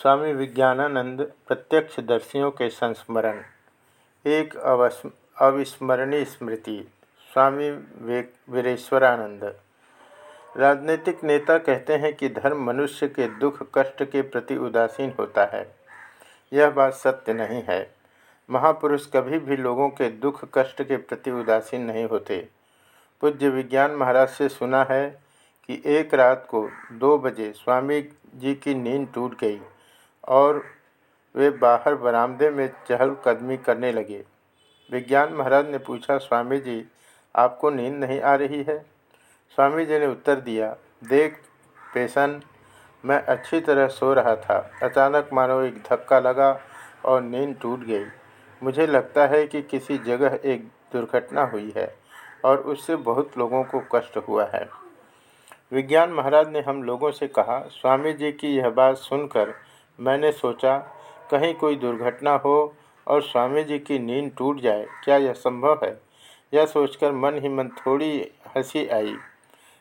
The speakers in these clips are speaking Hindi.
स्वामी विज्ञानानंद प्रत्यक्षदर्शियों के संस्मरण। एक अविस्मरणीय स्मृति, स्वामी वीरेश्वरानंद। राजनीतिक नेता कहते हैं कि धर्म मनुष्य के दुख, कष्ट के प्रति उदासीन होता है। यह बात सत्य नहीं है। महापुरुष कभी भी लोगों के दुख, कष्ट के प्रति उदासीन नहीं होते। पूज्य विज्ञान महाराज से सुना है कि एक रात को दो बजे स्वामी जी की नींद टूट गई। और वे बाहर बरामदे में चहलकदमी करने लगे। विज्ञान महाराज ने पूछा, स्वामी जी, आपको नींद नहीं आ रही है? स्वामी जी ने उत्तर दिया, देख, पेशन, मैं अच्छी तरह सो रहा था। अचानक मानो एक धक्का लगा और नींद टूट गई। मुझे लगता है कि किसी जगह एक दुर्घटना हुई है और उससे बहुत लोगों को कष्ट हुआ है। विज्ञान महाराज ने हम लोगों से कहा, स्वामी जी की यह बात सुनकर मैंने सोचा, कहीं कोई दुर्घटना हो और स्वामी जी की नींद टूट जाए, क्या यह संभव है? यह सोचकर मन ही मन थोड़ी हँसी आई।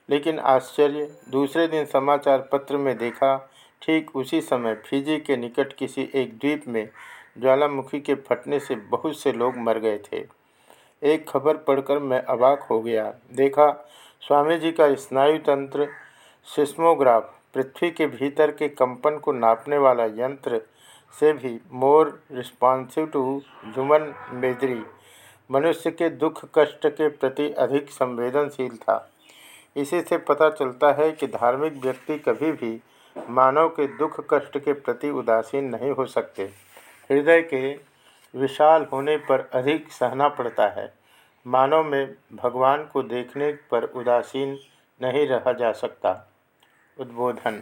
लेकिन आश्चर्य, दूसरे दिन समाचार पत्र में देखा, ठीक उसी समय फिजी के निकट किसी एक द्वीप में ज्वालामुखी के फटने से बहुत से लोग मर गए थे। एक खबर पढ़कर मैं अबाक हो गया। देखा, स्वामी जी का स्नायु तंत्र सिस्मोग्राफ पृथ्वी के भीतर के कंपन को नापने वाला यंत्र से भी more responsive to human misery, मनुष्य के दुख कष्ट के प्रति अधिक संवेदनशील था। इसी से पता चलता है कि धार्मिक व्यक्ति कभी भी मानव के दुख कष्ट के प्रति उदासीन नहीं हो सकते। हृदय के विशाल होने पर अधिक सहना पड़ता है। मानव में भगवान को देखने पर उदासीन नहीं रहा जा सकता। उद्बोधन